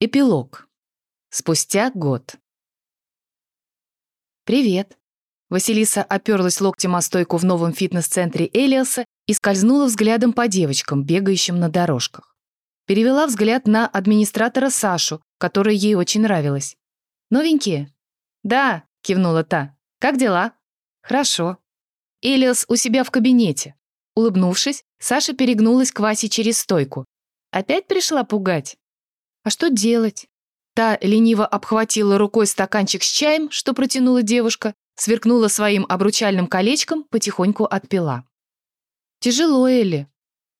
Эпилог. Спустя год. «Привет». Василиса оперлась локтем о стойку в новом фитнес-центре Элиаса и скользнула взглядом по девочкам, бегающим на дорожках. Перевела взгляд на администратора Сашу, которая ей очень нравилась. «Новенькие?» «Да», — кивнула та. «Как дела?» «Хорошо». Элиас у себя в кабинете. Улыбнувшись, Саша перегнулась к Васе через стойку. «Опять пришла пугать?» А что делать? Та лениво обхватила рукой стаканчик с чаем, что протянула девушка, сверкнула своим обручальным колечком, потихоньку отпила. Тяжело, Элли.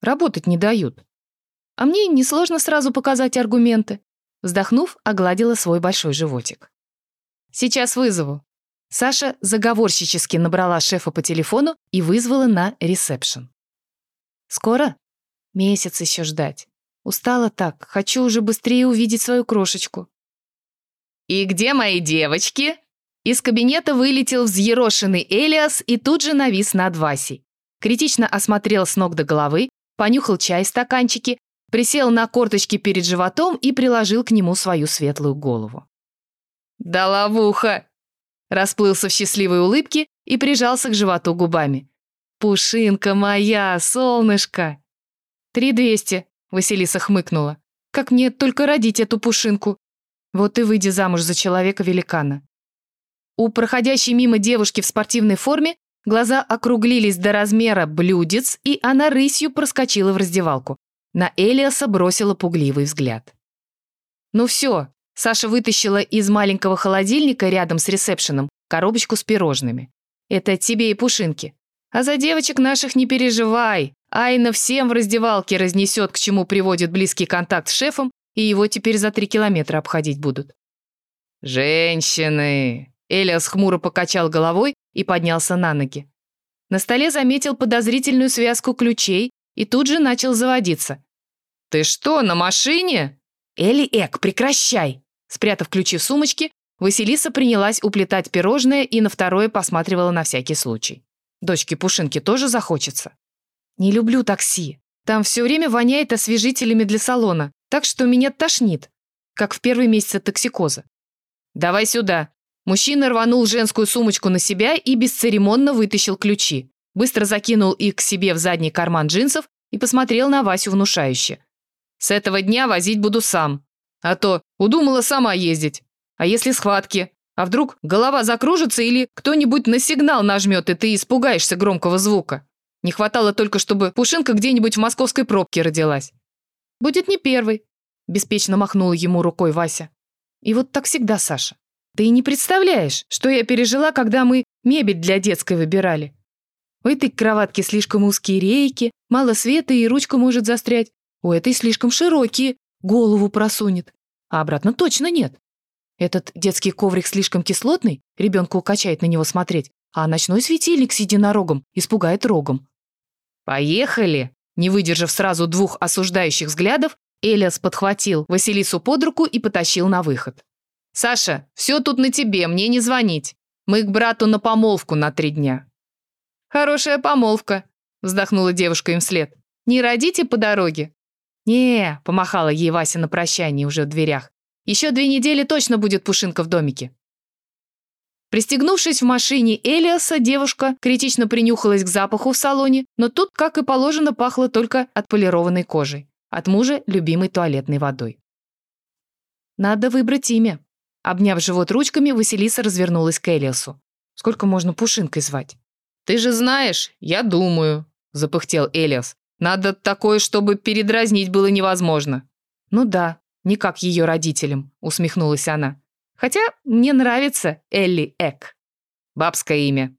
Работать не дают. А мне несложно сразу показать аргументы. Вздохнув, огладила свой большой животик. Сейчас вызову. Саша заговорщически набрала шефа по телефону и вызвала на ресепшн. Скоро? Месяц еще ждать. Устала так, хочу уже быстрее увидеть свою крошечку. «И где мои девочки?» Из кабинета вылетел взъерошенный Элиас и тут же навис над Васей. Критично осмотрел с ног до головы, понюхал чай в стаканчике, присел на корточки перед животом и приложил к нему свою светлую голову. «Да ловуха!» Расплылся в счастливой улыбке и прижался к животу губами. «Пушинка моя, солнышко!» «Три двести», Василиса хмыкнула. «Как мне только родить эту пушинку? Вот и выйди замуж за человека-великана». У проходящей мимо девушки в спортивной форме глаза округлились до размера блюдец, и она рысью проскочила в раздевалку. На Элиаса бросила пугливый взгляд. «Ну все», Саша вытащила из маленького холодильника рядом с ресепшеном коробочку с пирожными. «Это тебе и пушинки. А за девочек наших не переживай. Айна всем в раздевалке разнесет, к чему приводит близкий контакт с шефом, и его теперь за три километра обходить будут. «Женщины!» Элиас хмуро покачал головой и поднялся на ноги. На столе заметил подозрительную связку ключей и тут же начал заводиться. «Ты что, на машине?» «Эли Эк, прекращай!» Спрятав ключи в сумочке, Василиса принялась уплетать пирожное и на второе посматривала на всякий случай. Дочке Пушинки тоже захочется. Не люблю такси. Там все время воняет освежителями для салона, так что меня тошнит, как в первый месяц токсикоза. Давай сюда. Мужчина рванул женскую сумочку на себя и бесцеремонно вытащил ключи. Быстро закинул их к себе в задний карман джинсов и посмотрел на Васю внушающе. «С этого дня возить буду сам. А то удумала сама ездить. А если схватки? А вдруг голова закружится или кто-нибудь на сигнал нажмет, и ты испугаешься громкого звука?» Не хватало только, чтобы Пушинка где-нибудь в московской пробке родилась. «Будет не первый», – беспечно махнула ему рукой Вася. «И вот так всегда, Саша. Ты и не представляешь, что я пережила, когда мы мебель для детской выбирали. У этой кроватки слишком узкие рейки, мало света и ручка может застрять. У этой слишком широкие, голову просунет. А обратно точно нет. Этот детский коврик слишком кислотный, ребенку укачает на него смотреть, а ночной светильник с единорогом испугает рогом. «Поехали!» Не выдержав сразу двух осуждающих взглядов, Элиас подхватил Василису под руку и потащил на выход. «Саша, все тут на тебе, мне не звонить. Мы к брату на помолвку на три дня». «Хорошая помолвка», – вздохнула девушка им вслед. «Не родите по дороге?» «Не», – помахала ей Вася на прощание уже в дверях. «Еще две недели точно будет Пушинка в домике». Пристегнувшись в машине Элиаса, девушка критично принюхалась к запаху в салоне, но тут, как и положено, пахло только отполированной кожей. От мужа любимой туалетной водой. «Надо выбрать имя». Обняв живот ручками, Василиса развернулась к Элиасу. «Сколько можно Пушинкой звать?» «Ты же знаешь, я думаю», — запыхтел Элиас. «Надо такое, чтобы передразнить было невозможно». «Ну да, не как ее родителям», — усмехнулась она. Хотя мне нравится Элли Эк. Бабское имя.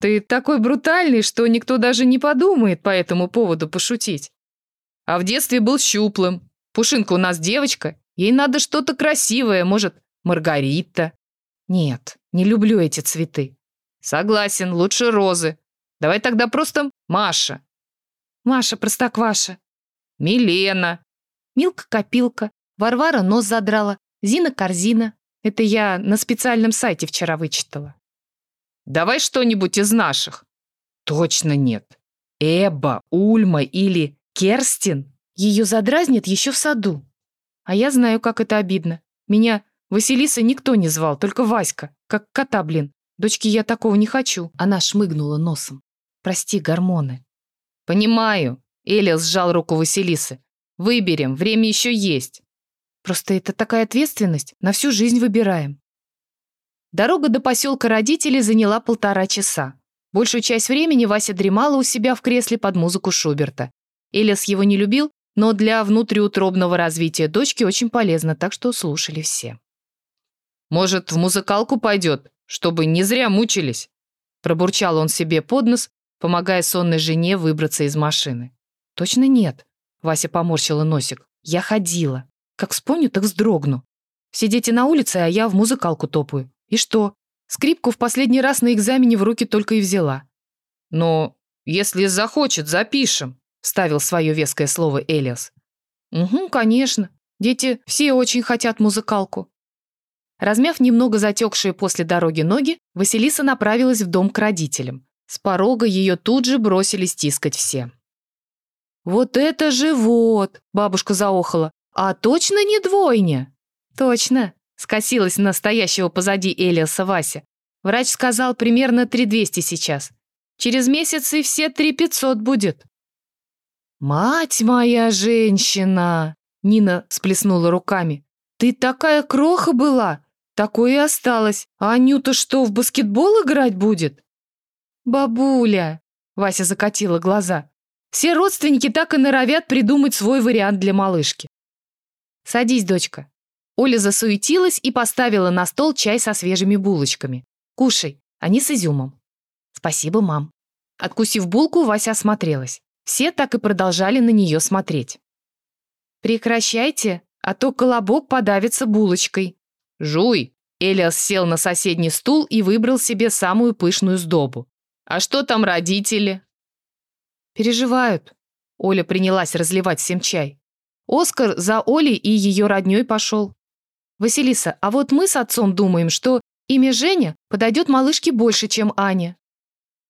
Ты такой брутальный, что никто даже не подумает по этому поводу пошутить. А в детстве был щуплым. Пушинка у нас девочка, ей надо что-то красивое, может, Маргарита. Нет, не люблю эти цветы. Согласен, лучше розы. Давай тогда просто Маша. Маша Простокваша. Милена. Милка-копилка. Варвара нос задрала. Зина-корзина. Это я на специальном сайте вчера вычитала. Давай что-нибудь из наших. Точно нет. Эба, Ульма или Керстин ее задразнит еще в саду. А я знаю, как это обидно. Меня Василиса никто не звал, только Васька. Как кота, блин. Дочке я такого не хочу. Она шмыгнула носом. Прости, гормоны. Понимаю. Элиас сжал руку Василисы. Выберем, время еще есть. Просто это такая ответственность. На всю жизнь выбираем. Дорога до поселка родителей заняла полтора часа. Большую часть времени Вася дремала у себя в кресле под музыку Шуберта. Элиас его не любил, но для внутриутробного развития дочки очень полезно, так что слушали все. «Может, в музыкалку пойдет, чтобы не зря мучились?» Пробурчал он себе под нос, помогая сонной жене выбраться из машины. «Точно нет», — Вася поморщила носик. «Я ходила. Как вспомню, так вздрогну. Все дети на улице, а я в музыкалку топаю. И что? Скрипку в последний раз на экзамене в руки только и взяла». «Но если захочет, запишем», Вставил свое веское слово Элиас. «Угу, конечно. Дети все очень хотят музыкалку». Размяв немного затекшие после дороги ноги, Василиса направилась в дом к родителям. С порога ее тут же бросились тискать все. «Вот это живот!» – бабушка заохала. «А точно не двойня?» «Точно!» – скосилась настоящего позади Элиаса Вася. Врач сказал примерно 3200 сейчас. Через месяц и все 3500 будет. «Мать моя женщина!» Нина сплеснула руками. «Ты такая кроха была! Такое и осталось. А Анюта что, в баскетбол играть будет?» «Бабуля!» Вася закатила глаза. «Все родственники так и норовят придумать свой вариант для малышки». «Садись, дочка». Оля засуетилась и поставила на стол чай со свежими булочками. «Кушай, они с изюмом». «Спасибо, мам». Откусив булку, Вася осмотрелась. Все так и продолжали на нее смотреть. «Прекращайте, а то колобок подавится булочкой». «Жуй!» Элиас сел на соседний стул и выбрал себе самую пышную сдобу. «А что там родители?» «Переживают». Оля принялась разливать всем чай. Оскар за Олей и ее родней пошел. «Василиса, а вот мы с отцом думаем, что имя Женя подойдет малышке больше, чем Аня».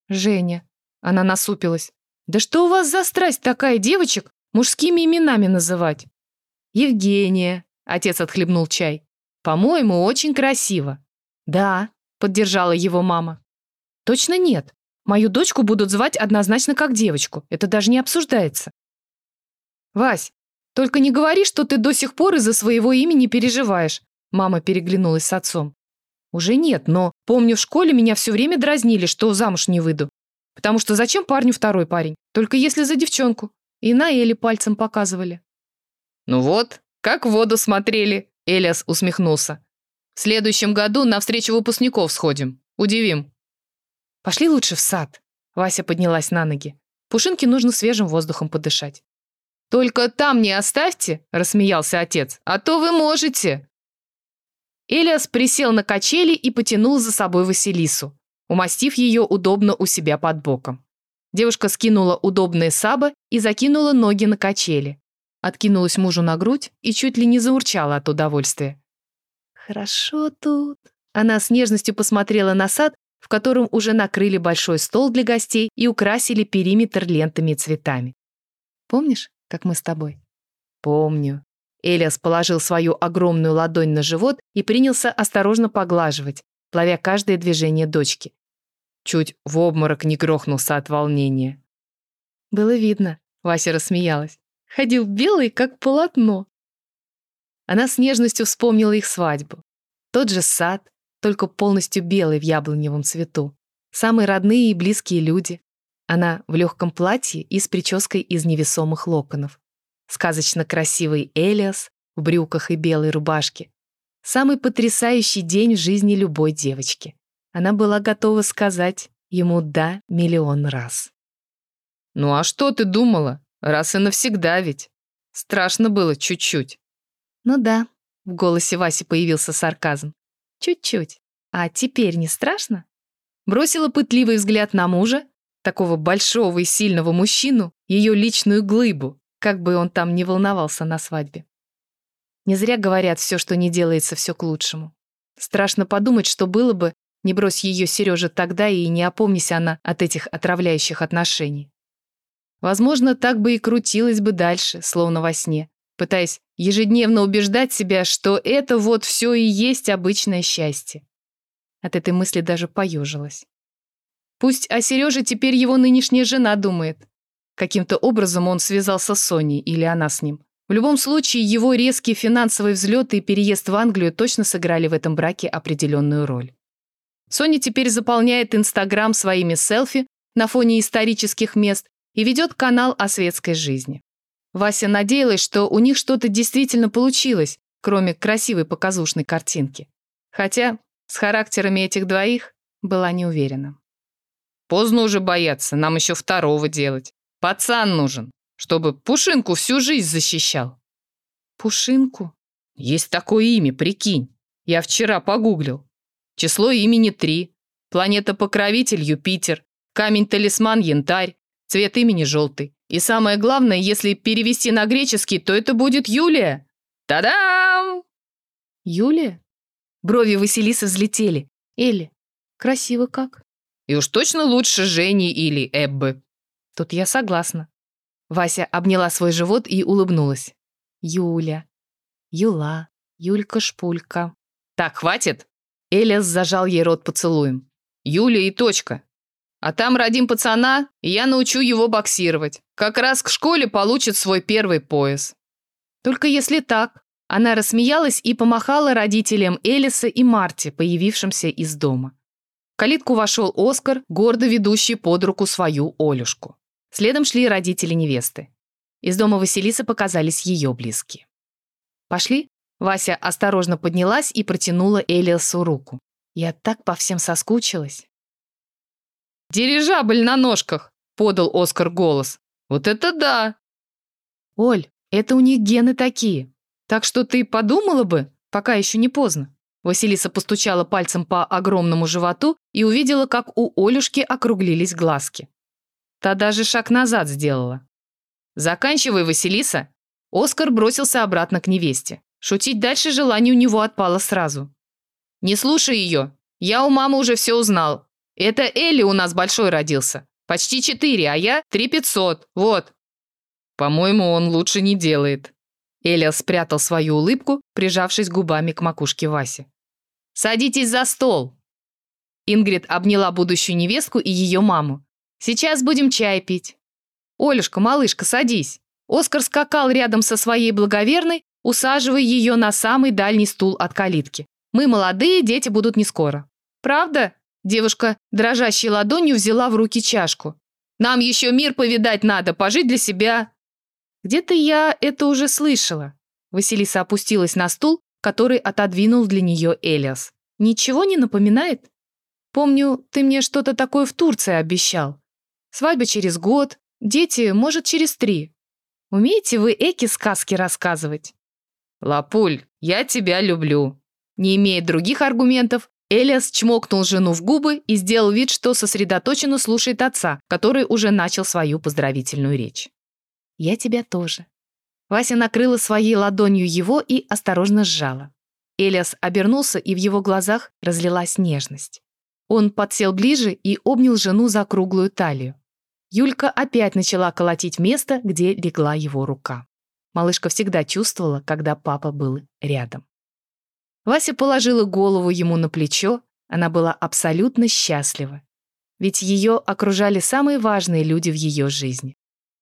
«Женя». Она насупилась. Да что у вас за страсть такая девочек мужскими именами называть? Евгения, отец отхлебнул чай. По-моему, очень красиво. Да, поддержала его мама. Точно нет. Мою дочку будут звать однозначно как девочку. Это даже не обсуждается. Вась, только не говори, что ты до сих пор из-за своего имени переживаешь. Мама переглянулась с отцом. Уже нет, но помню, в школе меня все время дразнили, что замуж не выйду. Потому что зачем парню второй парень? Только если за девчонку. И на Эли пальцем показывали. «Ну вот, как в воду смотрели», — Элиас усмехнулся. «В следующем году на встречу выпускников сходим. Удивим». «Пошли лучше в сад», — Вася поднялась на ноги. «Пушинке нужно свежим воздухом подышать». «Только там не оставьте», — рассмеялся отец, «а то вы можете». Элиас присел на качели и потянул за собой Василису умастив ее удобно у себя под боком. Девушка скинула удобные сабы и закинула ноги на качели. Откинулась мужу на грудь и чуть ли не заурчала от удовольствия. «Хорошо тут». Она с нежностью посмотрела на сад, в котором уже накрыли большой стол для гостей и украсили периметр лентами и цветами. «Помнишь, как мы с тобой?» «Помню». Элиас положил свою огромную ладонь на живот и принялся осторожно поглаживать, ловя каждое движение дочки. Чуть в обморок не грохнулся от волнения. Было видно, Вася рассмеялась. Ходил белый, как полотно. Она с нежностью вспомнила их свадьбу. Тот же сад, только полностью белый в яблоневом цвету. Самые родные и близкие люди. Она в легком платье и с прической из невесомых локонов. Сказочно красивый Элиас в брюках и белой рубашке. Самый потрясающий день в жизни любой девочки. Она была готова сказать ему «да» миллион раз. «Ну а что ты думала? Раз и навсегда ведь. Страшно было чуть-чуть». «Ну да», — в голосе Васи появился сарказм. «Чуть-чуть. А теперь не страшно?» Бросила пытливый взгляд на мужа, такого большого и сильного мужчину, ее личную глыбу, как бы он там не волновался на свадьбе. Не зря говорят, все, что не делается, все к лучшему. Страшно подумать, что было бы, не брось ее Сережа тогда и не опомнись она от этих отравляющих отношений. Возможно, так бы и крутилась бы дальше, словно во сне. пытаясь ежедневно убеждать себя, что это вот все и есть обычное счастье. От этой мысли даже поежилась. Пусть о Сереже теперь его нынешняя жена думает. Каким-то образом он связался с Соней, или она с ним. В любом случае, его резкий финансовый взлет и переезд в Англию точно сыграли в этом браке определенную роль. Соня теперь заполняет Инстаграм своими селфи на фоне исторических мест и ведет канал о светской жизни. Вася надеялась, что у них что-то действительно получилось, кроме красивой показушной картинки. Хотя с характерами этих двоих была не уверена. «Поздно уже бояться, нам еще второго делать. Пацан нужен, чтобы Пушинку всю жизнь защищал». «Пушинку?» «Есть такое имя, прикинь. Я вчера погуглил. Число имени три. Планета-покровитель Юпитер. Камень-талисман Янтарь. Цвет имени желтый. И самое главное, если перевести на греческий, то это будет Юлия. Та-дам! Юлия? Брови Василисы взлетели. Элли, красиво как. И уж точно лучше Жени или Эббы. Тут я согласна. Вася обняла свой живот и улыбнулась. Юля, Юла, Юлька-шпулька. Так, хватит? Элиас зажал ей рот поцелуем. Юля и точка. А там родим пацана, и я научу его боксировать. Как раз к школе получит свой первый пояс. Только если так. Она рассмеялась и помахала родителям Элиса и Марти, появившимся из дома. Калитку вошел Оскар, гордо ведущий под руку свою Олюшку. Следом шли родители невесты. Из дома Василисы показались ее близкие. «Пошли?» Вася осторожно поднялась и протянула Элиасу руку. «Я так по всем соскучилась». «Дирижабль на ножках!» — подал Оскар голос. «Вот это да!» «Оль, это у них гены такие. Так что ты подумала бы, пока еще не поздно». Василиса постучала пальцем по огромному животу и увидела, как у Олюшки округлились глазки. Та даже шаг назад сделала. «Заканчивай, Василиса!» Оскар бросился обратно к невесте. Шутить дальше желание у него отпало сразу. «Не слушай ее. Я у мамы уже все узнал. Это Элли у нас большой родился. Почти четыре, а я три пятьсот. Вот. По-моему, он лучше не делает. Элиас спрятал свою улыбку, прижавшись губами к макушке Васи. «Садитесь за стол!» Ингрид обняла будущую невестку и ее маму. «Сейчас будем чай пить». «Олюшка, малышка, садись». Оскар скакал рядом со своей благоверной, усаживая ее на самый дальний стул от калитки. «Мы молодые, дети будут не скоро». «Правда?» Девушка дрожащей ладонью взяла в руки чашку. «Нам еще мир повидать надо, пожить для себя». «Где-то я это уже слышала». Василиса опустилась на стул, который отодвинул для нее Элиас. «Ничего не напоминает? Помню, ты мне что-то такое в Турции обещал. Свадьба через год, дети, может, через три. Умеете вы эки сказки рассказывать?» «Лапуль, я тебя люблю». Не имея других аргументов, Элиас чмокнул жену в губы и сделал вид, что сосредоточенно слушает отца, который уже начал свою поздравительную речь. «Я тебя тоже». Вася накрыла своей ладонью его и осторожно сжала. Элиас обернулся, и в его глазах разлилась нежность. Он подсел ближе и обнял жену за круглую талию. Юлька опять начала колотить место, где легла его рука. Малышка всегда чувствовала, когда папа был рядом. Вася положила голову ему на плечо, она была абсолютно счастлива. Ведь ее окружали самые важные люди в ее жизни.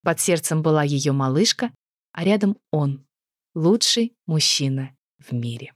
Под сердцем была ее малышка, а рядом он, лучший мужчина в мире.